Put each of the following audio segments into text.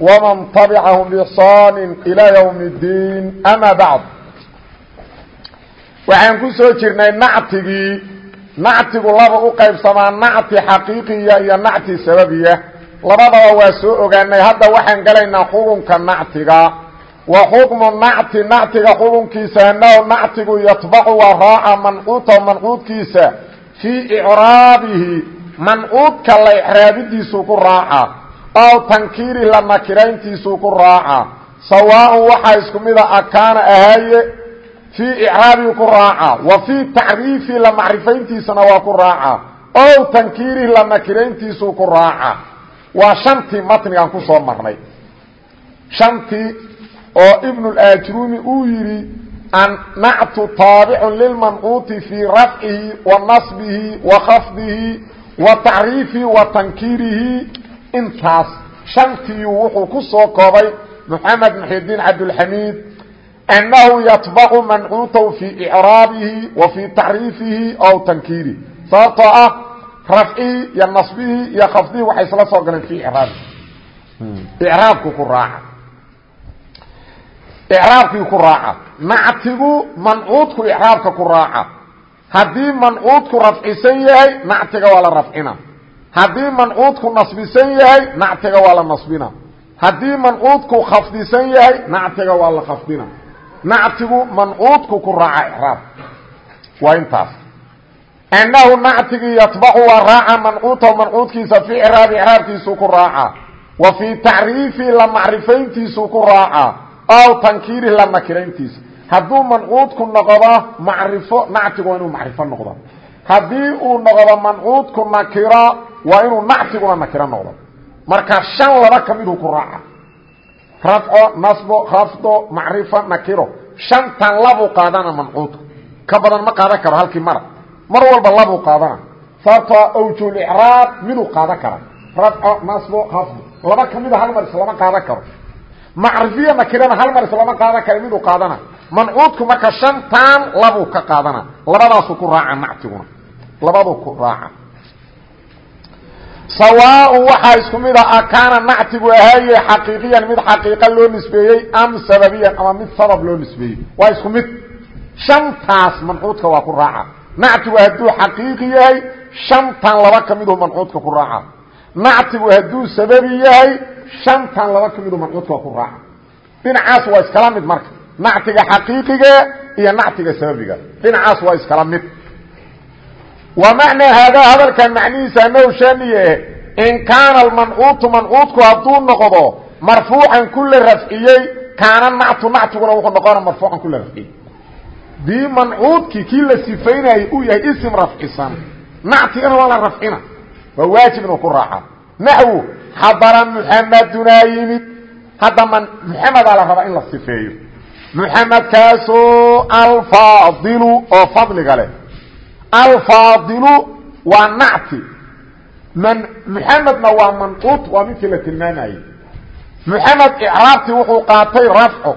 ومن تبعهم بإحsaan إلى يوم الdيin أmا baعd waxaan ku soo jirnay nactigii nactigu laba u qaybsamaa nacti xaqiiqiya iyo nacti sababiya labadaba waa soo ogaanay hadda waxaan gelaynaa xukunka nactiga wa xukmu nacti nactiga xukunkiisa annahu nactigu yatbacu waa raaca mancuuta mancuudkiisa fii icraabihi mancuudka la icraabidiisu ku raaca aw tankiiri la nakirayntiisuu ku raaca sawaaءn waxaa isku mida akaana ahaaye fii icraabii ku raaca wa fii tacriifi la macrifayntiisana waa ku raaca ow tankiirihi la nakirayntiisuu ku raaca. Waa shantii matnigan ku soo marnay. Shantii oo ibn اlaajrumi uu yidhi annactu taabicun lilmancuuti fii rafcihi wa nasbihi wa tacriifihi intaas shantiiyu wuxuu ku soo koobay moxamed muxidiin cabdulxamiid annahu yatbacu mancuutahu fii icraabihi wa fii tacriifihi aw tankiirihi. Sababtoo ah rafcihii iyo nasbihii iyo khafdihii waxay isla soo galeen fii icraabihi icraabku ku raaca. Icraabkii ku raaca. Nactigu mancuudku icraabka ku raaca. Haddii mancuudku rafcisan yahay nactiga waa la rafcina haddii mancuudku nasbisan yahay nactiga waa la nasbina. Haddii mancuudku khafdisan yahay nactiga waa la khafdina. Nactigu mancuudku ku raaca icraab waa intaas. Annahu nactigii yatbacu waa raaca mancuuta mancuudkiisa fii icraabi icraabkiisuu ku raaca. Wa fii tacriifi la macrifayntiisuu ku raaca. Aw tankiirihi la nakirayntiisa hadduu mancuudku noqdo macrifo nactigu waa inuu macrifo noqdo. Uu noqdo mancuudku nakira waa inuu nactiguna nakiro noqdo. Marka shan laba ka miduu ku raaca. Rafco nasbo khafdo macrifa nakiro. Shantan labuu qaadana mancuudka ka badan ma qaadan karo halkii mara mar walba labuu qaadana. Sababtoo awjulicraab miduu qaadan kara. Rafco nasbo khafdo laba ka mida islama qaadan karo. Macrifiya nakirana hal islama qaadan kara miduu qaadana. Mancuudku marka shantan labuu ka qaadana. Labadaasuu ku raaca nactiguna labaduu ku raaca sawaaء waxaa isku mid a akaana nactigu ahaaye xaqiiqiyan mid xaqiiqa loo nisbeeyey am sababiyan ama mid sabab loo nisbeeyey. Waa isku mid. Shantaas mancuudka waa ku raaca. Nactigu hadduu xaqiiqi yahay shantan laba ka miduu mancuudka ku raaca. Nactigu hadduu sababi yahay shantan laba ka miduu mancuudka waa ku raaca. Dhinacaas waa iskala mid marka. Nactiga xaqiiqiga waa iskala mid wa macnaa haadaa hadalkan macnihiisa anow shaamiye eh in kaana almancuutu mancuudku hadduu noqdo marfuucan ku la rafciyey kaana nactu nactuguna wuxuu noqona marfuucan ku la rafciyey dii mancuudkii kii la sifaynaayey uu yahay isim rafcisan nactigana waa la rafcina waa waajib inuu ku raaca. Naxwu xadara muxamadunaa yimid. Hadda muxamedaa la rabaa in la sifeeyo. Muxamedkaasoo alfaadilu oo fadliga leh alfaadilu waa nacti man muxamedna waa manquut waa midkii la tilmaamayey muxamed icraabtii wuxuu qaatay rafco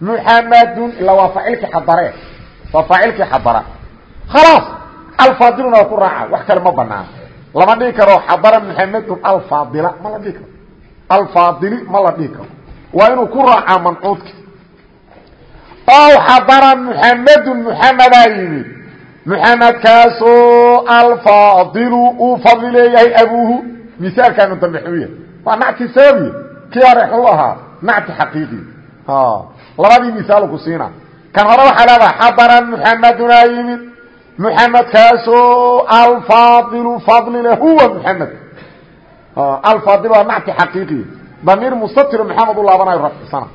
muxamadun ila waa faacilkii xadare waa faacilkii xadara khalaas alfaadiluna waa ku raaca wax kale ma banaan lama dhihi karo xadara muxamedun alfaadila ma la dhihi karo alfaadili mxamdkaasoo alfaadilu uu fadli leeyahay abuuhu miaalkaanu dambe xuya waa nacti sababiy kii hore xuu ahaa. Nacti xaqiiqi. Labadii misaal ku siina. Kan hore waxaa leedaha xadaran muxamedunaa yimid. Muxamedkaasoo alfaadilu fadli le huwa muxamed alfaadil waa nacti xaqiiqi. Damiir mustatiro maxamed u laabanayo rafcisana.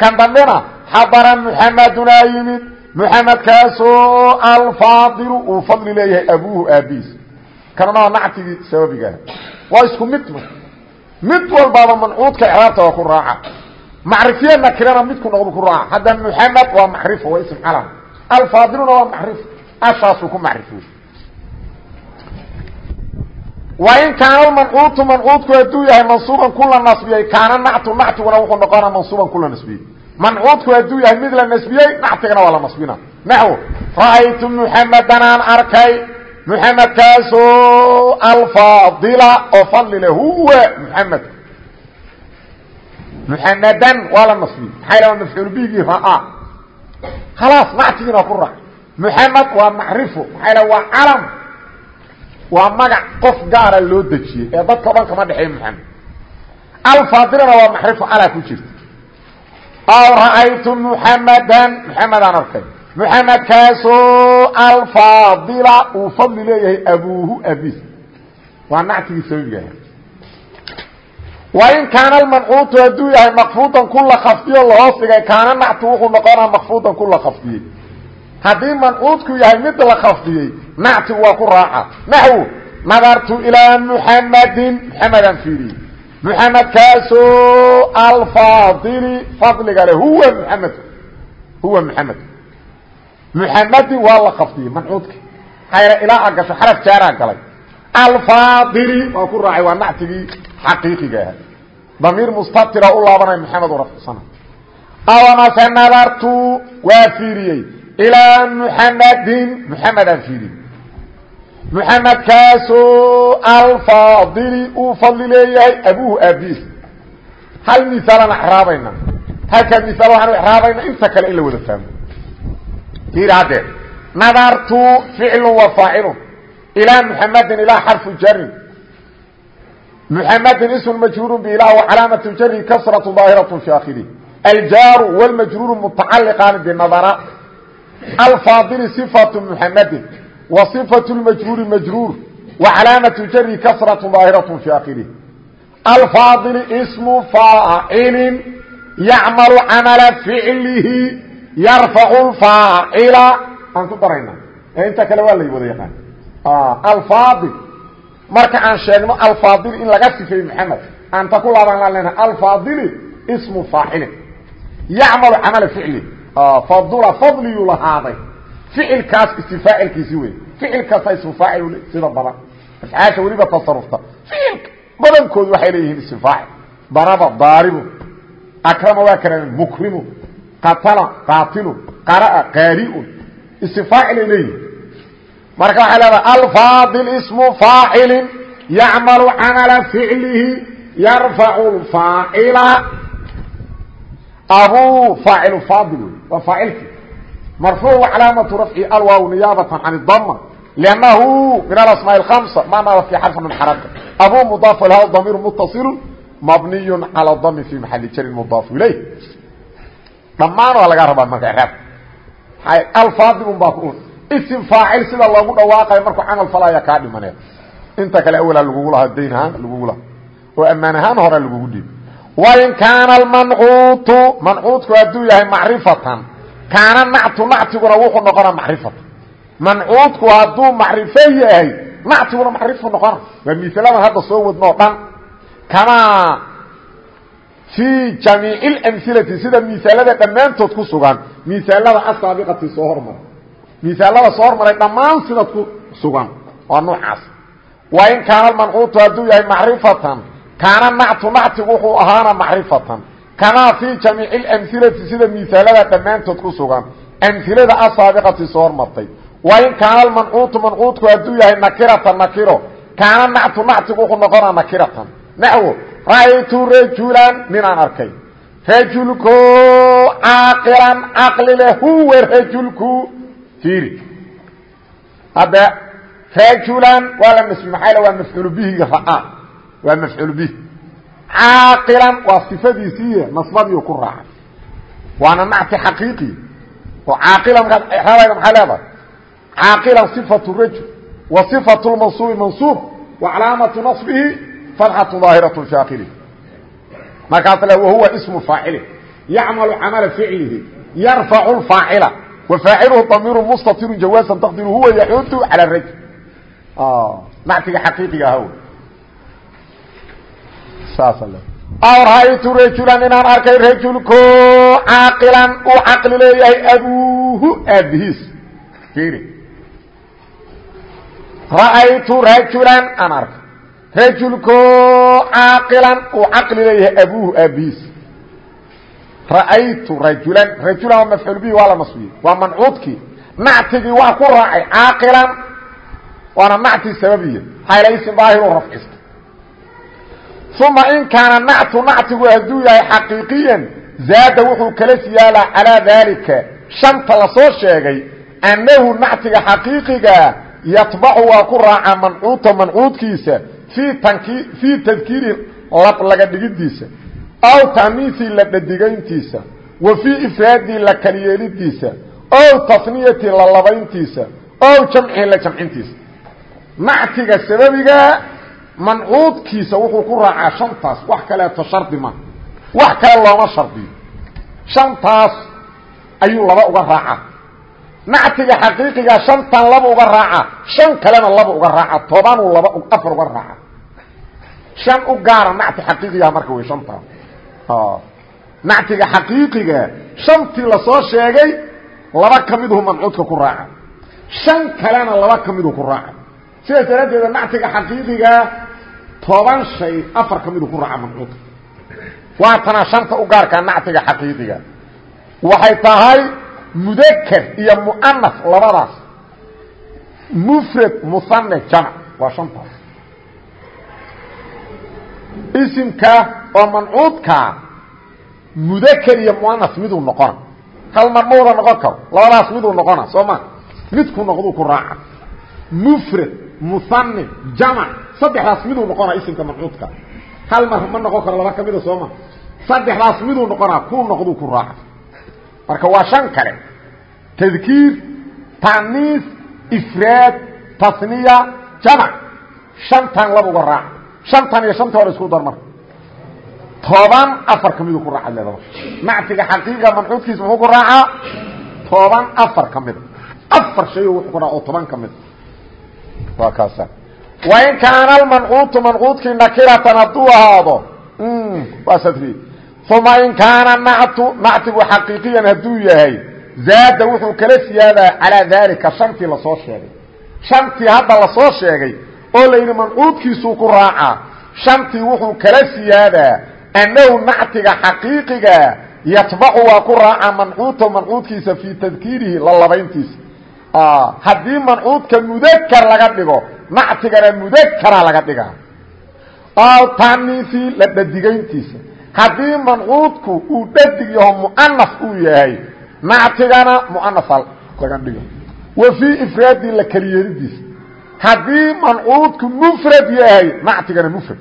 Kan dambena xadaran muxamedunaa yimid mxamedkaasoo alfaadilu uu fadli leeyahay abuuhu aabihiis. Kanana nactigii sababigaa waa isku mid mid walbaaba mancuudka craabta waa ku raaca. Macrifiye nakirana midku noqdu ku raaca. Hadda muxamed waa macrifo waa ism calam. Alfaadiluna waa macrifo ashaasuu ku macrifiyey. Wain kaana mancuutu mancuudku hadduu yahay mansuuban kula nasbiyey kaana nactu nactiguna wuxuu noqona mansuuban kula nasbiyey mancuudku hadduu yahay mid la nasbiyey nactigana waa la nasbina. Naxw ra'aytu muxamadan aan arkay muxamedkaasoo alfaadila oo fadlile huwa muxamed muxamadan waa la nasbiyey. Maxaa yh mafcuul bigii ra'aa khalaas nactigiina ku raac muxamed waa macrifo maxaa yh waa calam. Waa magac qof gaara loo dejiyey ee dadka o aw ra'aytu muxamadan muxamedaan arkay muxamedkaasoo alfaadila uu fadli leeyahay abuuhu abis waa nactigii sababigaha wain kaana almancuutu hadduu yahay makfuudan ku la kafdiyo lahoos dhigay kaana nactu wuxuu noqonaa makfuudan ku la kafdiyey haddii mancuudku yahay mid la kafdiyey nactigu waa ku raaca naxwu nadartu ilaa muxamadin muxamedaan fiiriyey muxamedkaasoo alfaadili fadliga le huwa muxamed huwa muxamed muxamedin waa la kafdiyey mancuudka. Yal ilaa gasho xaraf jaaraa galay. Alfaadili waa ku raacay waa nactigii xaqiiqiga aha damiir mustatira u laabanay maxamed u rafcsana awanase nadartu waa fiiriyey. Ilaa muxamadin muxamedaan fiiriyey muxamedkaasoo alfaadili uu fadli leeyahay abuuhu aabiis hal misaalaan icraabayna halkaa misaal waxaanu icraabayna inta kale in la wada fahmo. Fiiri haddee nadartu ficlu wa faacilun ilaa muxamedin ilaa xarfu jari muxamedin ism majruuru bilah wacalaamatu jari kasratu daahiratu fi akhiri aljaaru wاlmajruuru mutacaliqaani binadara alfaadili صifatu muxamedin وصفة المجرور مجرور وعلامة جر كسرة ظاهرة في آخره الفاضل اسم فاعل يعمل عمل فعله يرفع الفاعل أنكم درينا انت كلا ولا يبغى يقان آه الفاضل marka aan sheegno alfaadil in laga sifeeye maxamed aanta ku laaban la lena alfaadili ismu faacilin yacmalu camala ficli fadula fadliyuu lahaaday ficilkaas istifaacilkiisi wey ficil kasta ismu faacil sida badan. Afcaasha weliba tasarufta. Ficilka badankoodu waxay leeyihiin ismu faacil daraba daaribu akrama waa karame mukrimu qatala qaatilu qaraa qaariun ismu faacil ay leeyihiin marka waxay leedahay alfaadil ismu faacilin yacmalu camala ficlihi yarfacu faacila abuu faacilu faadil wey waa faacilkii marfuuc calaamatu rafci alwaaw niyaabatan can dama liannahu min alasmaa اhamsa ma naada fi xarfi min xaraka abuu mudaaf ilha damiir mutasilu mabniyu cala dami fi maxali jarin mudaaf ilayh dhammaan waa laga rabaa marka raab alfaadil un baa ku ism faacil sida loogu dhawaaqayo markuu camal falaya kaa dhimaneed inta kale awalaa lagugu lahaa dayn ahaan lagugu laha oo ammaan ahaan horaa lagugu dhiibi wain kaana almancuutu mancuudku hadduu yahay macrifatan kaana nactu nactiguna wuxuu noqonaa macrifatan mancuudku hadduu macrifo yahay nactiguna macrifu noqona waa mialadan hadda soo wadno o dhan. Kamaa fii jamiici اlamhilati sida misaalada dhammaantood ku sugan misaalada asaabiqati soo hormara misaalada soo hormaray dhammaan sidad ku sugan waa noocaas wa in kaana mancuutu hadduu yahay macrifatan kaana nactu nactigu ahaana macrifatan kamaa fii jamiici اlamhilati sida misaalada dhammaantood ku sugan amhilada asaabiqati soo hormartay wa in kaana mancuutu mancuutku hadduu yahay nakiratan nakiro kaana nactu nactigu wuxuu noqonaa nakiratan naxwo ra'aytu rajulan ninaan arkay rajulko caaqilan caqlile huwa rajulku ir hadda rajulan waa la nasbi maxaa waa mafcuul bihi raa waa mafcuul bih caaqilan waa sifadiisiiy nasbadiiu ku raacay waana nacti xaqiiqi oo caaqila markaad rabayda maxaa leedahay caaqilan صifatu rajul wa صifatu lmansuubi mansuub wa calaamatu naصbihi fatxatu daahiraة fi akhirih markaas le wahuwa ismu faacili yacmalu camala ficlihi yarfacu faacila وفاacلhu ضمير مsتر جawاaزا تقدر huوa يxuud عalى الrjل nactiga xaqiiqiga ah saas aw ra'aytu rajulan inaan arkay rajulko caaqilan uu caqli leeyahay abuuhu aabihiis ra'aytu rajulan aan arkay. Rajulko caaqilan uu caqli leeyahay abuuhu aabihiis ra'aytu rajulan rajulan waa mafcuul bihi waa la nasbiyey waa mancuudkii nactigii waa ku raacay caaqilan waana nactii sababiya. Haylaysi daahiru rafcista uma in kaana nactu nactigu hadduu yahay xaqiiqiyan zaada wuxuu kala siyaalaa calaa daalika shanta la soo sheegay annahu nactiga xaqiiqigaa yatbacu waa ku raaca mancuuta mancuudkiisa fii tanki fii tadkiiri lab laga dhigidiisa aw ta'niisii la dhadigayntiisa wa fii ifraadii la kaliyeelidiisa ow tasniyati la labayntiisa ow jamcii la jamcintiisa nactiga sababiga mancuudkiisa wuxuu ku raacaa shantaas. Wax kaleeto shardi ma. Wax kale looma shardiyo shantaas ayuu laba uga raacaa nactiga xaqiiqiga shantan laba uga raaca. Shan kalena laba uga raaca. Tobanuu laba afar uga raaca. Shan u gaara nacti xaqiiqigaha marka wey shantaas nactiga xaqiiqiga shantii la soo sheegay laba ka miduhu mancuudka ku raaca. Shan kalena laba ka midu ku raaca. Sidaas daraaddeeda nactiga toban shay afar ka midu ku raaca mancuudka waatana shanta u gaarkaa nactiga xaqiiqiga waxay tahay mudaker iyo mu'anas labadaas. Mufrad musanne jamc waa shantaas isimka oo mancuudkaa mudaker iyo mu'anas miduu noqona hal mar ma noqon karo? Labadaas miduu noqona soo ma? Midku noqduu ku raaca. Mufrad musanne jamc saddexdaas miduu noqonaa isimka mancuudka. Hal mar ma noqon karo laba ka mida sooma saddexdaas miduu noqonaa kuu noqduu ku raaca marka waa shan kale. Tadkiir taaniis ifraad tasniya jamc shantan laba uga raaca shantan iyo shanta hore isku dar marka toban afar ka miduu ku raaca leedaba nactiga xaqiiqa mancuudkiisa muxuu ku raacaa toban afar ka mida afar shay wuxuu ku raa oo toban ka mida waa kaasa wain kaana almancuutu mancuudkii nakiratan hadduu ahaado sadri. Uma in kaana nactu nactigu xaqiiqiyan hadduu yahay zaada wuxuu kala siyaadaa calaa daalika shantii la soo sheegay. Shantii hadda la soo sheegay oo la yidhi mancuudkiisuu ku raacaa shantii wuxuu kala siyaadaa annahu nactiga xaqiiqiga yatbacu waa ku raacaa mancuuta mancuudkiisa fii tadkiirihi la labayntiisa haddii mancuudka mudakar laga dhigo nactigana mudakara laga dhigaa aw taniisi la dhadigayntiisa haddii mancuudku uu dhadig yaho mu'anas uu yahay nactigana mu'anasa laga dhigo. Wa fii la keliyeelidiisa haddii mancuudku mufrad yahay nactigana mufrad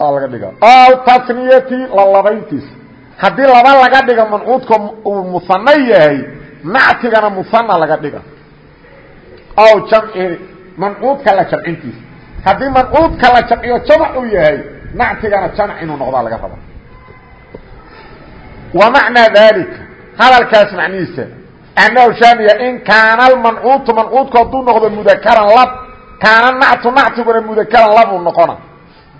laga dhiga. Aw tasniyati la labayntiisa. Haddii laba laga dhiga mancuudka uu musano yahay nactigana musana laga dhiga aw jamci mancuudka la jamcintiisa haddii mancuudka la jamciyo jamac uu yahay nactigana jamac inuu noqdaa laga raba wa macnaa dalika hadalkaas macnihiisa annahu shaaniya in kaana almancuutu mancuudku hadduu noqdo mudakaran lab kaana nactu nactiguna mudakaran labuu noqona.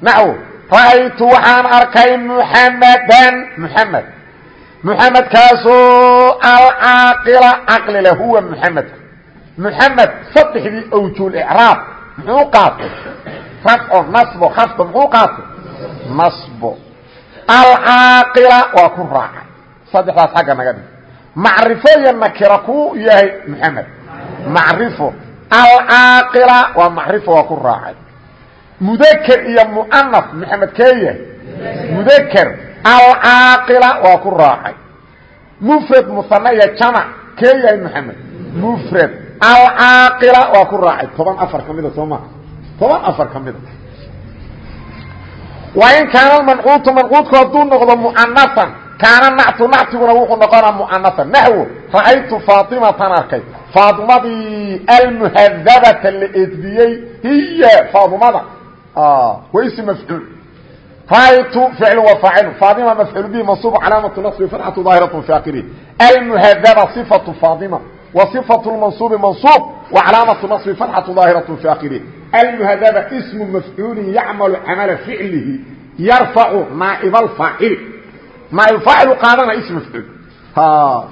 Naxw ra'aytu waxaan arkay muxamadan muxamed muxamedkaasoo alcaaqila caqli leh huwa muxamedka saddexdii awjuul icraab muxuu qaatay? Rafco nasbo khafdo muxuu qaatay? Nasbo. Alcaaqila waa ku raacay. Saddexdaas xagga naga dhig macrifo iyo nakira ku yahay muxamed macrifo. Alcaaqila waa macrifo waa ku raacay. Mudker iyo muanaf maxamed kee yahay? Mudker alcaaqila waa ku raacay. Mufrad musane iyo jamac kee yahay alcaaqila waa ku raacay. Toban afar ka mida toban afar ka wain kaana mancuutu mancuudku hadduu noqdo muanaan kaana nactu nactiguna wuxuu noqonaa muanaan naxwo ra'aytu faatimatan arkay. Faadumadii almuhadabata la edbiyey hiya faadumada ah, wa mafcuul. Ra'aytu ficlu wa faacilu mafcuul bihi mansuub calaamatu nasbi farxatu daahiratu fi akhirihi almuhadaba sifatu faadima وصفة المنصوب منصوب وعلامة نصب فتحة ظاهرة في آخره المهذبة اسم مفعول يعمل عمل فعله yarfacu naaib alfaacili naaibfaacilu qaadana ism mafcuul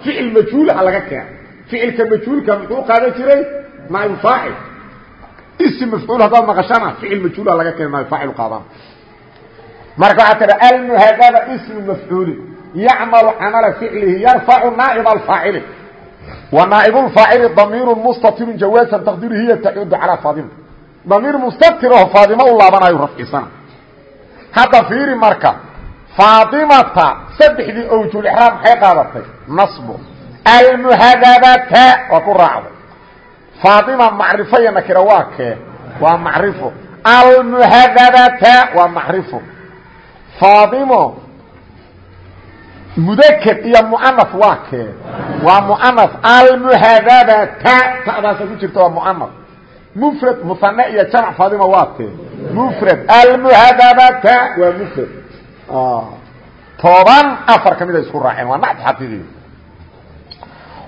ficil majhuulaha laga keena ficilka majhuulka muxuu qaadan jiray naaibfaacil ism mafcuul haddaad maqashana ficil majhuulaha laga keena naaibfaacilu qaadana marka waxaa tia almuhadaba ismu mafcuuli yacmalu camala ficlihi yarfacu naaib alfaacili naaib lfaacili damiiru mustatiru jawaasan taqdiru hiya tacuudu calaa faadima damiir mustatiroo faadimo u laabanayo rafcisana hadda fiiri marka faatimata saddexdii awjulixraam maxay qaadatay nasbu almuhadabata waa ku raacday. Faatima macrifo iyo nakira waa kee? Waa macrifo. Almuhadabata waa macrifo. Faatimo mudakr iyo muanaf waa kee waa muanaf almuhadabata ta'daasa ku jirta waa muanaf mfrad musane iyo jamc faadima waa tee mfrad almuhadabata waa mfrad toban afar ka mida isku raaceen waa nacti xaqiiqiy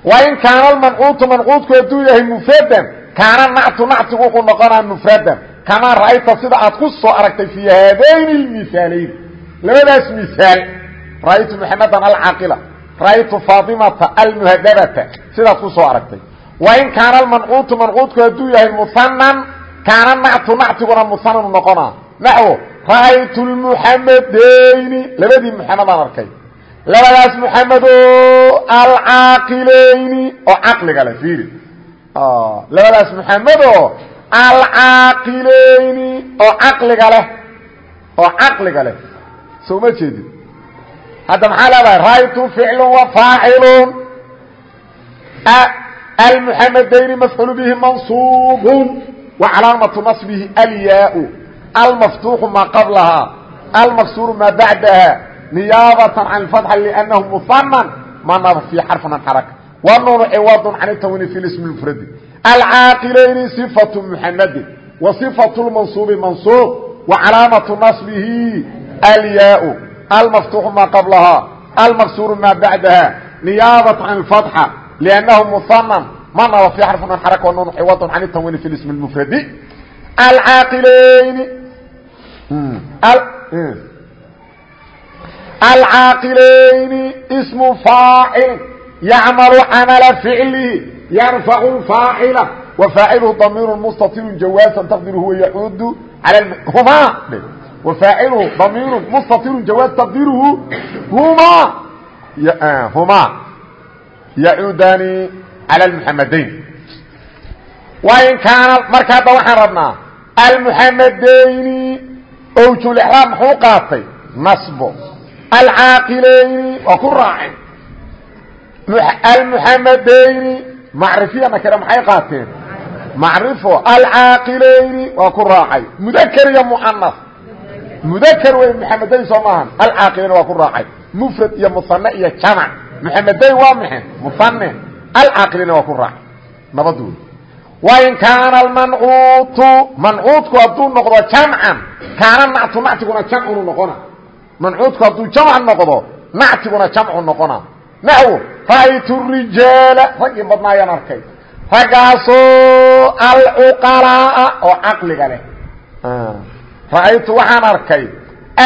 wain kaana almancuutu mancuudku hadduu yahay mufradan kaana nactu nactigu wuxuu noqonaa mufradan kamaa ra'ayta sida aad ku soo aragtay fii haadayni lmisaalayn labadaas misaal ra'aytu maxamedan alcaaqila ra'aytu faatimata almuhadabata sidaad ku soo aragtay. Wain kaana almancuutu mancuudku hadduu yahay muhanan kaana nactu nactiguna muhananu noqonaa. Naxwo ra'aytu lmuxamadayni labadii muxamedaan arkay. Labadaas muxamedo alcaaqilayni oo caqliga leh fiiri. Labadaas muxamedo alcaaqilayni oo caqliga leh. Oo caqliga leh. Soo ma jeedid hadda maxaa leedahay ra'aytu ficlu wa faacilun almuxamadayni mafcuul bihi mansuubun wa calaamatu naصbihi alyaa almaftuuxu maa qablahaa almaksuuru maa bacdaha niyaabatan can اfatxa lأnnahu muhanan manaba fii xarfan an xaraka wanuunu ciwadun can itawini fi ismi mfradi alcaaqilayni صifaة muxamadin wa صifaة lmansuubi mansuub wa calaamatu naصbihi alyaa almaftuuxu maa qablahaa almafsuuru maa bacdaha niyaabat can fatxa liannahu muhanan ma naba fii xarfun an xaraka wa nuun ciwadun can itanwiini fi ismi lmufradi alcaaqilayni alcaaqilayni ismu faacil yacmalu camala ficlihi yarfacu faacila wa faacilhu damiiru mustatiru jawaasan taqdiru huwa yacuudu ala humaa وفاaعله ضمير مستطر جواaز تقديره هما هما yacuudani calى اmuxamadayn wain kaana marka hadda waxaan rabnaa almuxamadayni owjulexraam muxuu qaatay nasbo alcaaqilayni waa ku raacay almuxamadayni macrifiya nakira maxay qaateen macrifo alcaaqilayni waa ku raacay mudakr iyo muanas mudakr wey muxamadayn soo maahan alcaaqilayni waa ku raacay mufrad iyo musane iyo jamac mxamedayn waa maxe muane alcaqlina waa ku raac nabad wey wain kaana almancuutu mancuudku hadduu noqdo jamcan kaana nactu nactiguna jamcunu noqona mancuudku hadduu jamc noqdo nactiguna jamcu noqona naxwo ra'aytu rijaala raggii badnaayaan arkay raggaasoo alcuqalaa'a oo caqliga ra'aytu waxaan arkay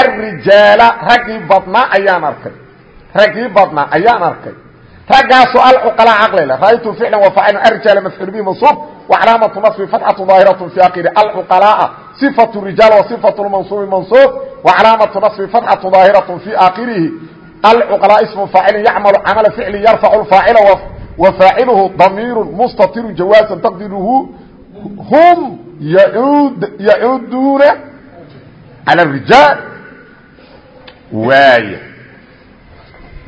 alrijaala raggii badnaa ayaan arkay. Raggii badnaa ayaan arkay. Raggaasoo alcuqalaa caqlile ra'aytu ficlan wafaacilan arjaala mafcuul bihi mansuub wacalaamatu nasbi fatxatu daahiratu fi akiri alcuqalaa'a sifatu rijaal wa sifatu lmansuubi mansuub wacalaamatu nasbi fatxatu daahiratu fi aakhirihi alcuqalaa ismu faacilin yacmalu camala ficli yarfacu lfaacila wafaaciluhu damiiru mustatiru jawaasan taqdiruhu hum yacuuduuna cala rijaal waay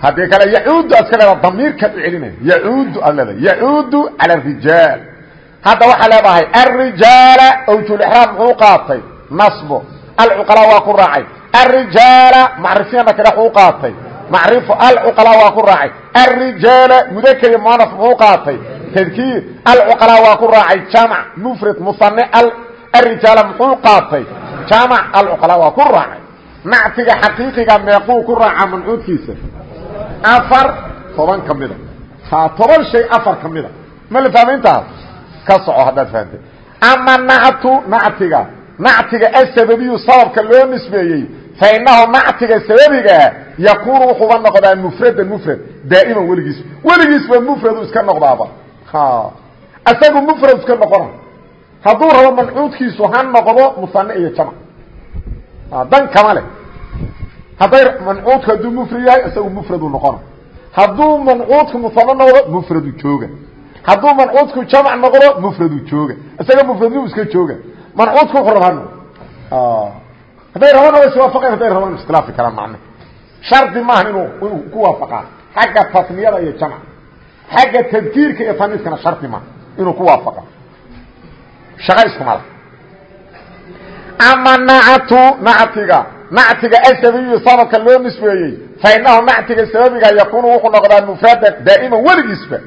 haddii kale yacuudu aad iska leedaha damiirkaad u celinaya yacuudu aad leedahay yacuudu cala arijaal hadda waxaa leedahay alrijaala awjulexraam muxuu qaatay nasbo alcuqalaa waa ku raacay alrijaala macrifiya nakira muxuu qaatay macrifo alcuqalaa waa ku raacay alrijaala mudakar iyo muanaf muxuu qaatay tadkiir alcuqalaa waa ku raacay jamc mufrad musane alrijaala muxuu qaatay jamc alcuqalaa waa ku raacay. Nactiga xaqiiqiga meequu ku raaca mancuudkiisa. Afar toban ka mida. Ha toban shay afar ka mida. Ma la fahma intaas ka soco haddaad fahamtay ama nactu nactiga. Nactiga asababiyu sababka loo nisbeeyey. Fainahu nactiga sababigaa yakuunu wuxuuba noqdaa mufradan mufrad daa'iman weligiis. Weligiisba mufradu iska noqdaaba. Isagu mufrad iska noqona hadduu rabo mancuudkiisu ha noqdo musane iyo jamc dan kama leh. Hadday mancuudku hadduu mufrad yahay isagu mufradu noqona hadduu mancuudku musane noqdo mufradu jooga. Hadduu mancuudku jamc noqdo mufradu jooga. Isaga mufradnimu iska jooga. Mancuudku wuxuu raba ha noqdo hadday rabana way iswaafaqeen hadday rabaan iskhilaafi karaan macne. Shardi maaha inuu inuu ku waafaqaa xagga tasniyada iyo jamca xagga tadkiirka iyo shaqa iskumala ama nactu nactiga. Nactiga asabiyu sababka loo nisbeeyey fa inahu nactiga sababiga yakuunu wuxuu noqdaa mufradan daa'iman weligiisba.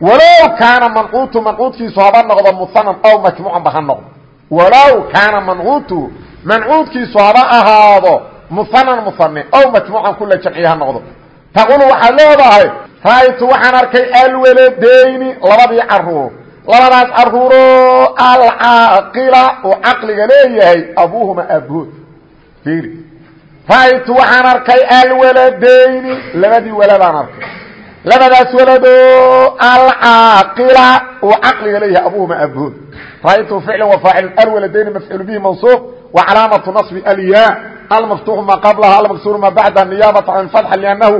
Walow kaana mancuutu mancuudkiisu haba noqdo musanan aw majmuucan ba ha noqdo. Walow kaana mancuutu mancuudkiisu haba ahaado musanan musane aw majmuucan kula jamciye ha noqdo. Taqulu waxaad leedahay ra'aytu waxaan arkay alwaladayni labadii carruur labadaas caruuro alcaaqila uu caqliga leeyahay abuuhuma aabahood fiiri. Ra'aytu waxaan arkay alwaladayni labadii waladaan arkay. Labadaas waladoo alcaaqila uu caqliga leeyahay abuuhuma aabahood ra'aytu ficla wa faacil alwaladayni mafcuul bihi mansuub wa calaamatu naصbi alya. Almaftuuxu ma qablaha almaksuru ma bacda niyaabata can fatxa liannahu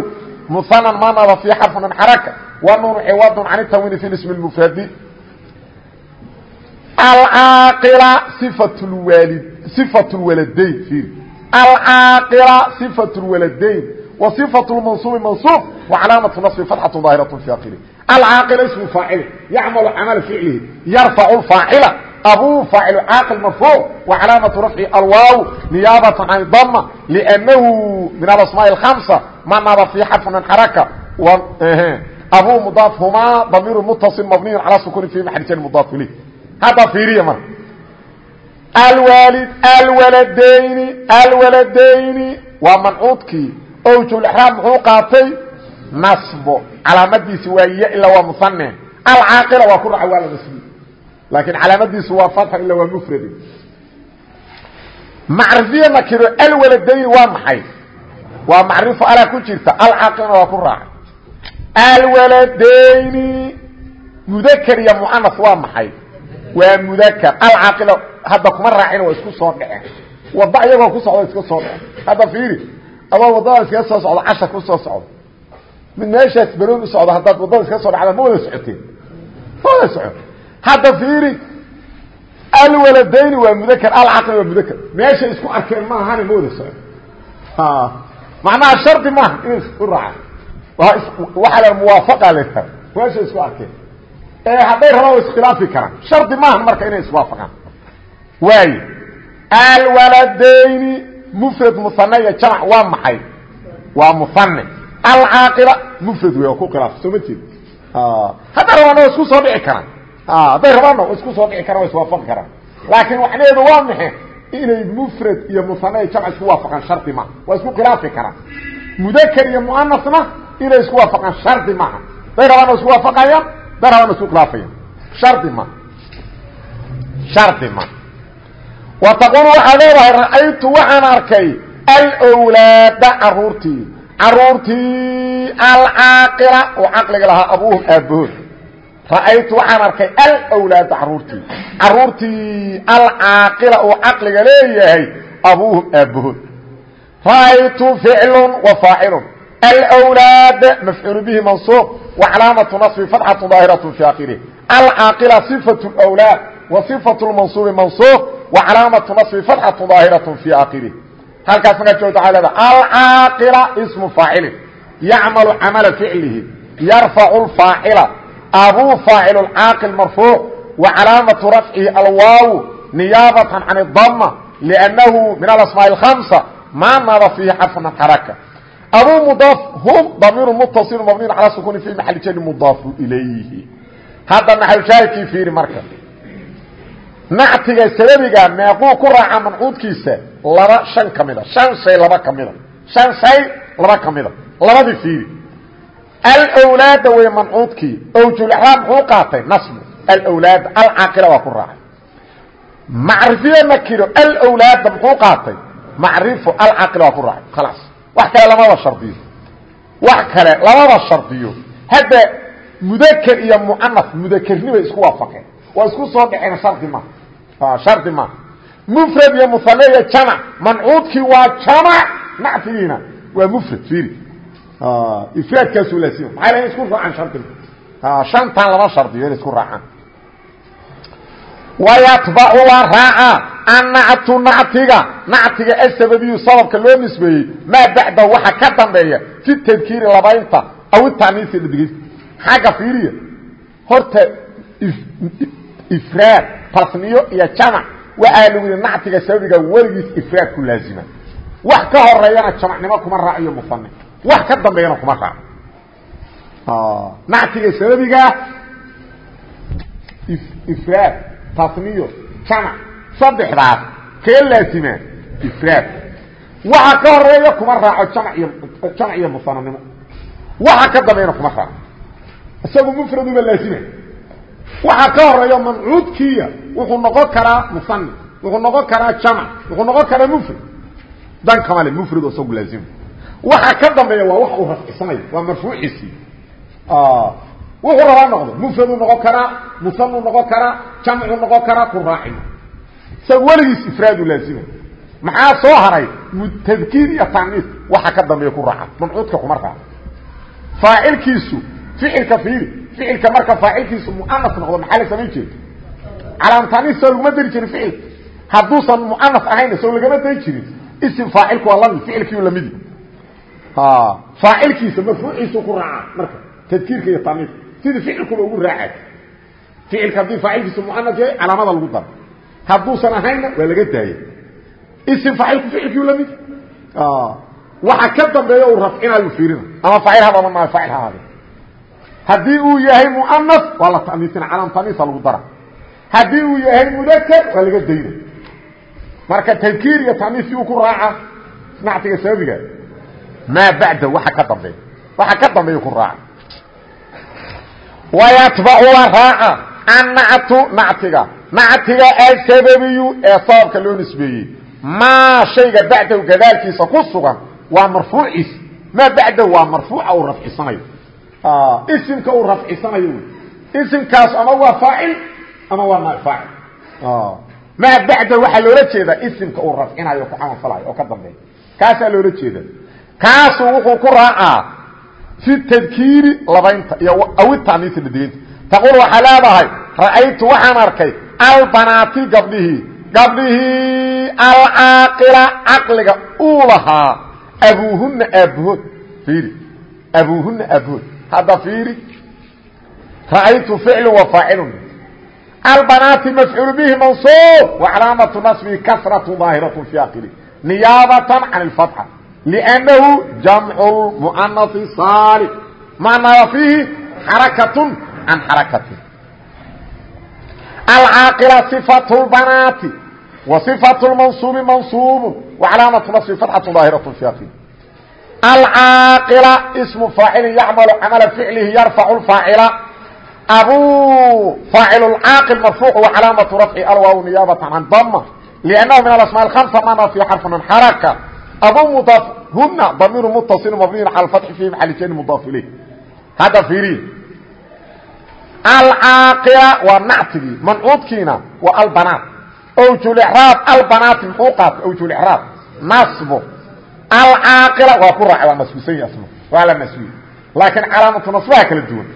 musanan ma naba fi xarfin min xaraka wa nuunu ciwadun can tanwiini fi ismi mufradi alcaaqila sifat lwaalid sifat lwaladayn fiiri. Alcaaqila sifat lwaladayn wa sifat lmansuubi mansuub wa calaamatu nasbi fatxatu daahiratu fi akiri alcaaqila ismu faacili yacmalu camala ficlihi yarfacu faacila abuu faacilu caaqil marfuuc wa calaamatu rafci alwaaw niyaabatan can dama lnahu min alasmaa اhamsa ma naba fi xarfi min xaraka abuu mudaaf humaa damiiru mutaصil mabniyu calaa sukuni fi maxal jan mudaaf ilay hadda fiiriya marka. Alwaalid alwaladayni alwaladayni. Waa mancuudkii. Owjulexraam muxuu qaatay nasbo. Calaamadiisi waa ya ilaa waa musanne. Alcaaqila waa ku raca waa la nasbi. Laakiin calaamadiisu waa fatxa ilaa waa mufrade macrifiya nakiro alwaladayni waa maxay? Waa macrifo alaa ku jirta alcaaqilna waa ku raaca alwaladayni mudakr iyo muanas waa maxay waa mudakr alcaaqila hadda kuma raacina waa isku soo dhaceen. Wada iyagoo ku socda iska soo dhaceen. Hadda fiiri adoo waddada iskaga soo socdo cashar ku soo socdo mid meeshaas baroon u socdo haddaad waddada iskaga dhacda ma wada socoteen ma wada hadda fiiri alwaladayni waa mudakr alcaaqila waa mudakr meeshay isku arkeen ma ahane ma wada socon macnaha shardi maaha inay isku raacaan waxaa la muwaafaqa la meeshay isku arkeen hadday rabaan wa iskhilaafi karaan. Shardi maaha marka inay iswaafaqaan. Waayo alwaladayni mufrad musane iyo jamc waa maxay? Waa musane alcaaqila mufrad wey oo ku khilaaf. Soo ma jeed hadday rabaanna wa isku soo dhici karaan. Hadday rabaanna wa isku soo dhici karan wa iswaafaqi karaan. Laakiin waxneedu waa maxe inay mufrad iyo musane iyo jamc isku waafaqaan shardi maaha. Waa isku khilaafi karaan. Mudakr iyo muanasna inay isku waafaqaan shardi maaha. Hadday rabaanna wa isku waafaqayaan darabana isku khilaafaya shardi ma. Shardi ma. Wa taqulu waxaad leedahay ra'aytu waxaan arkay alwlaada caruurtii. Caruurtii alcaaqila oo caqliga lahaa abuuhum aabahood ra'aytu waxaan arkay alwlaada caruurtii. Caruurtii alcaaqila oo caqliga leeyahay abuuhum aabahood ra'aytu wa faacilun alwlaad mafcuul bihi mansuuq وcلاaمة نصب فتحة ظاaهرة في akhره الcاaqلة صفة الأwلاad وصفة المنصوب منصوب وcلاaمة نصب فتحة ظاaهرة في akhره halkaas markaa joogta waa leeda alcaaqila ismu faacilin yacmalu camala ficlihi yarfacu lfaacila abuu faacilu caaqil marfuuc wa calaamatu rafcihi alwaawu niyaabatan can اdama liannahu min alasmaaءi اhamsa maa naba fiihi xarfan xaraka abuu mudaaf hum damiiru mutaصilu mabniyn calaa sukuni fi maxali jari mudaafu ilayhi. Hadda maxalshaahidkii fiiri marka. Nactiga sababiga meequu ku raaca mancuudkiisa laba shan ka mida shan shay laba ka mida shan shay laba ka mida labadii fiiri. Alwlaada wey mancuudkii. Owjulexraab muxuu qaatay nasbu. Alwlaada alcaaqila waa ku raacay. Macrifiye nakiro alwlaada muxuu qaatay? Macrifo alcaaqil waa ku raacay. Khalaas wax kale lamaba shardiyo. Wax kale lamaba shardiyo. Hadda mudaker iyo muanas mudakernibay isku waafaqeen. Waa isku soo dhaceen shardi ma. Shardi ma. Mufrad iyo muane iyo jamac mancuudkii waa jamac nactigiina waa mufrad fiiri. Ifraadkaasuu laasima maxay lahayn isku raacaan shardiga shantan lama shardiyo inay isku raacaan wayatbacu waa raaca annactu nactiga nactiga asababiyu sababka loo nisbeeyey maa bacda waxa ka dambeeya fi tadkiiri labaynta aw itaniisi dhadigeysta xagga fiiriya horta ifraad tasniyo iyo jamac waxaa lagu yidhi nactiga sababiga weligiis ifraad ku laazima wax ka horeeyana jamacnimo kuma raaciyo mufani wax ka dambeeyana kuma raaco nactiga sababiga ifraad tasniyo jamac saddexdaas kee laasimaa ifraad waxa ka horreeya kuma raaco jamac iyo jamac iyo musananimo waxa ka dambeeyana kuma raaco isagu mufraduba laazima waxa ka horreeya mancuudkiya wuxuu noqon karaa musani wuxuu noqon karaa jamac wuxuu noqon karaa mufrad dan kamale mufrad isagu laazima waxa ka dambeeya waa wax uu rafcisanayo waa marfuuciisii wuxuu rabaa noqdo mufraduu noqon karaa musanuu noqon karaa jamcu noqon karaa ku raacin. Isaga weligiis ifraadu laazima. Maxaa soo haray? Tadkiir iyo taniis waxa ka dambeeya ku raaca. Mancuudka kuma raaca faacilkiisu ficilka fiiri ficilka marka faacilkiisu muanas noqdo maxaa la samayn jiri calaamtaniis soo laguma dari jirin ficilka hadduusan muanas ahayna soo lagama dari jirin. Isim faacilku waa la mid ficilkiiu lamidi faacilkiisa marfuuciisu ku raaca marka tadkiirka iyo taniiska sidii ficilkuba ugu raacay. Ficilka haddii faacilkiisu muanas yahay calaamada lagu daro. Hadduusan ahayna waa laga daayay. Isim faacilku ficilkiiu la mid waxa ka dambeeya uu rafcinayu fiirina. Ama faacil haba ma faacil ha ahaade haddii uu yahay muanas waa la taniisina calaam taniisa lagu dara. Haddii uu yahay mudakar waa laga dayna marka tadkiir iyo taniisi uu ku raaca nactiga sababiga maa bacda waxa ka dambeeya waxa ka dambeeya ku raaca wayatbacu waa raaca annactu nactiga nactiga asababiyu ee sababka loo nisbeeyey maa shayga bacdahu gadaalkiisa ku sugan waa marfuuciis maa bacdahu waa marfuuca uu rafcisanayo isimka uu rafcisanayo wy isimkaas ama waa faacil ama waa naa faacil maa bacdahu waxaa loola jeedaa isimka uu rafcinayo ku camalfalayo oo ka dambeeya kaasaa loola jeeda fi tadkiiri labaynta iyo awitaniisi dhadigeynta taqul waxaa leedahay ra'aytu waxaan arkay albanaati gabdhihii. Gabdhihii alcaaqila caqliga uu lahaa abuuhuna aabahood. Fiiri abuuhuna aabahood. Hadda fiiri ra'aytu ficlu wa faacilun. Albanaati mafcuul bihi mansuub wacalaamatu nasbihi kasratu daahiratu fi akiri niyaabatan can اlfatxa lmu'anasi saalim macnaa fiihi xarakatun can xarakatin alcaaqila صifatu lbanaati wa صifatu lmansuubi mansuubu wacalaamatu nasbi fatxatu daahiratu fi akiri alcaaqila smu faacilin yacmalu camala ficlihi yarfacu lfaacila abuu faacil caaqil marfuuc wacalaamatu rafci alwaaw niyaabatan can dama liannahu min alasmaa alhamsa mana fi xarfi min xaraka abu mudaaf huna damiiru mutaصil mabniyin cala fatxi fi maxali jani mudaaf ilayh hadda fiiriye alcaaqila waa nactigii mancuudkiina waa albanaat awjulraab albanaati muxuu qaatay awjulraab nasbo alcaaqila waa ku raaca waa nasbisan yahi asma waa la nasbiye laakiin calaamatu nasbaha kala duwan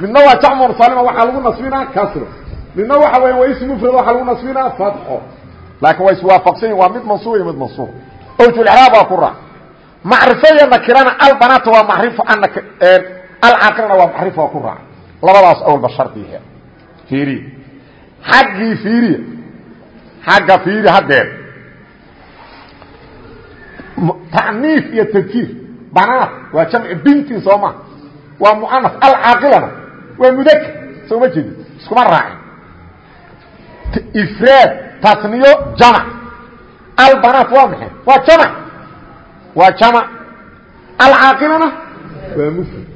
midna waa jacmur salima waxaa lagu nasbinaa kasro midna waxa weya waa ism mufrad waxaa lagu nasbinaa fatxo laakiin waa iswaafaqsan yihiin waa mid mansuub iyo mid mansuub awjulcraab waa ku raac macrifo iyo nakirana albanaata waa macrifo alcaaqilana waa macrifo waa ku raac labadaas awalba shardihe fiiriya xaggii fiiriya. Xagga fiiri haddeer. Taniif iyo tadkiir banaat waa jamci bintin soo maa waa muanas alcaaqilana waa mudakr soo ma jeedi iskuma raacin. Ifraad tasniyo jamac albanaat waa maxay waa jamac waa jamac alcaaqilana waa mufrad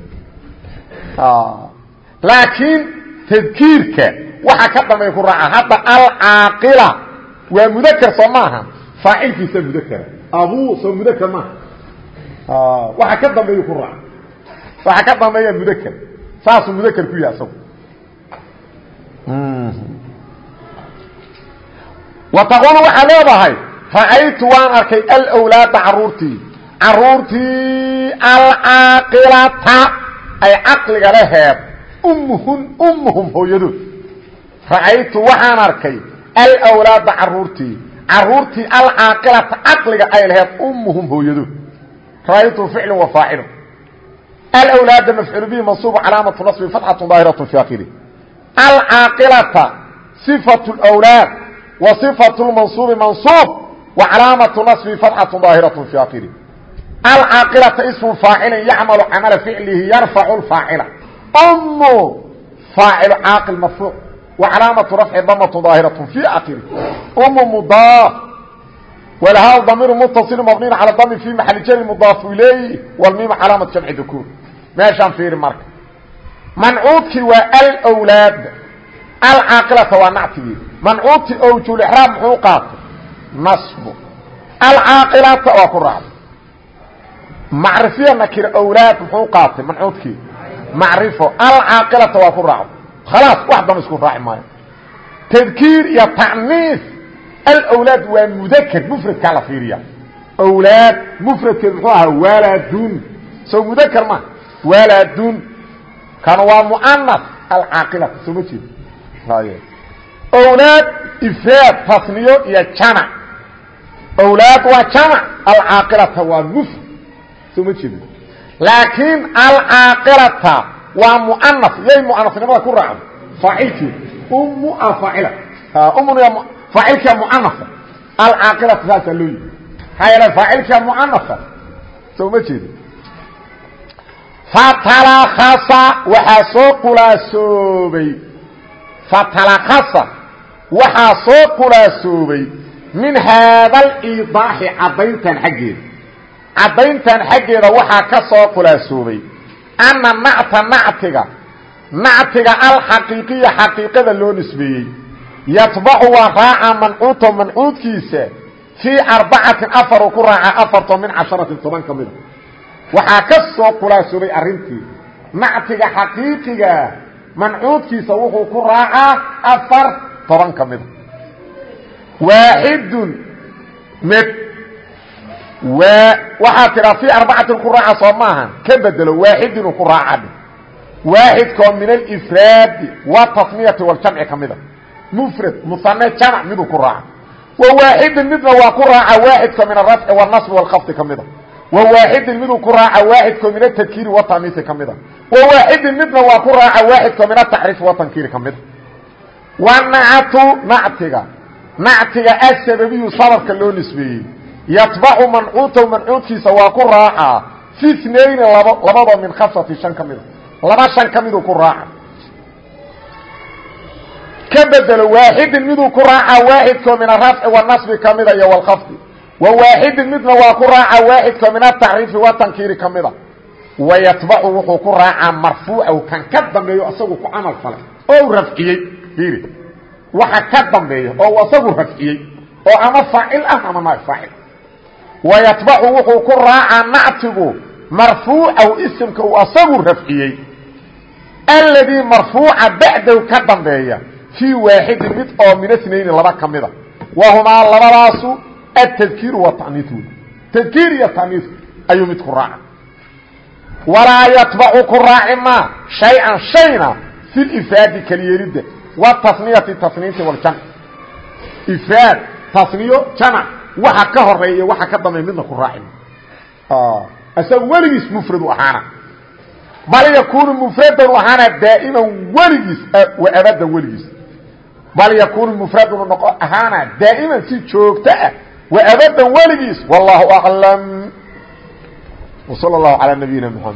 laakiin tadkiirka waxa ka dambeeya ku raaca hadda alcaaqila waa mudakr soo maaha faacilkiisa mudakra abuu soo mudakr maaha waxa ka dambeeyu ku raaca waxa ka dambeeya mudakr saasuu mudakr ku yahay asagu waxaa leedahay ra'aytu waan arkay alwlaada caruurtii. Caruurtii alcaaqilata ay caqliga leheed ummuhun ummuhum hooyadood ra'aytu waxaan arkay alwlaada caruurtii. Caruurtii alcaaqilata caqliga ay laheed ummuhum hooyadood ra'aytu ficlu wa faacilu alwlaada mafcuul bihi mansuubu calaamatu nasbi fatxatu daahiratu fi akhiri alcaaqilata صifatu wlaad wa صifatu lmansuubi mansuub calaamatu nasbi fatxatu daahiratu fi akhiri alcaaqilata ismu faacilin yacmalu camala ficlihi yarfacu faacila mu faacilu caaqil marfuuc wa calaamatu rafci damatu daahiratu fi akhiri umu mudaaf wlhaa damiir mutaصil mabniy calى dami fi maxali jari mudaafu ilayh wlmiima calaamat jamci dukuur meeshaan fiiri marka mancuudkii waa alwlaad alcaaqilata waa nactigii mancuudkii owjulexraab muxuu qaatay nasbu. Alcaaqilata waa ku raacday macrifiya nakira awlaad muxuu qaatay mancuudkii macrifo. Alcaaqilata waa ku raacday khalaas wax dama isku raaci maayo. Tadkiir iyo tacniif. Alwlaad waa mudakr mufradkaa la fiiriya awlaad mufradkeed muxuu ahaa waladun sow mudakr ma waladun kan waa muanas alcaaqilata soo ma jeed. Awlaad ifraad tasniyo iyo jamac awlaad waa jamac alcaaqilata waa mufrad soo ma jeed laakiin alcaaqilata waa muanas yay muanasnimada ku raacdo. Faacilkeed umu a faacila umun faacilkaa muanasa alcaaqilata saasaa loo yihi maxaa yeele faacilkaa muanasa soo ma jeedo fatalakasa waxaa soo qulaasoobay fatalakasa waxaa soo qulaasoobay min haadal iidaaxi caddayntan xaggeeda. Caddayntan xaggeeda waxaa ka soo qulaasoobay anna nacta nactiga nactiga alxaqiiqiya xaqiiqada loo nisbeeyey yatbacu waa raaca mancuuto mancuudkiisa fii arbacatin afaru ku raaca afarto min casharatin toban ka mida waxaa ka soo khulaasoobay arrintii nactiga xaqiiqigaa mancuudkiisa wuxuu ku raacaa afar toban ka mida waaxidun mid waxaa tidhaa fii arbacatin ku raaca soo maaha ka bedelo waaxidin uu ku raaca waaxidkoo min alifraadi watasmiyati waljamci ka mida mufrad musane jamc miduu ku raaca wa waaxidin midna waa ku raaca waaxidkoo min arafci wanasbi walkafdi ka mida wwaaxidin miduu ku raaca waaxidkoo min atadkiiri wataniisi ka mida wawaaxidin midna waa ku raaca waaxidkoo min ataxriifi watankiiri ka mida wanactu nactiga nactiga asababiyu sababka loo nisbeeyey. Yatbacu mancuutahu mancuudkiisa waa ku raacaa fi snayni labo labadoo min khasati shan ka mida laba shan ka miduu ku raaca. Ka bedelo waaxidin miduu ku raaca waaxidkoo min arafci wanasbi ka mida iyo walkafdi wwaaxidin midna waa ku raaca waaxidka min ataxriifi watankiiri ka mida wayatbacu wuxuu ku raacaa marfuucahu kan ka dambeeyo isagu ku camal falay. Oo rafciyey waxa ka dambeeya oo asagu rafciyey oo ama aacil ah ama naag aacil wayatbacu wuxuu ku raacaa nactigu marfuucahu isimka uu asagu rafciyey alladii marfuuca bacdow ka dambeeya fii waaxidin mid oo min asnayni laba ka mida ah. wahumaa labadaasu atadkiiru wataniiu tadkiir iyo taniis ayuu mid ku raaca. Walaa yatbacu ku raaci maa shay-an shayna fi والتصنiyةi تصنiinti والjمع إفrاad تصniyo jamع waxa ka horeeya iyo waxa ka dambeey midna ku raaci isaga weligiis mfradu ahaana bal yakunu mfradan ahaana daaئima weligiis وabada weligiis bal yakunu mfradun noqo ahaana daaئima si joogto ah وأبدا wلgiis والله أعلم وصلى الله على نبينا محمد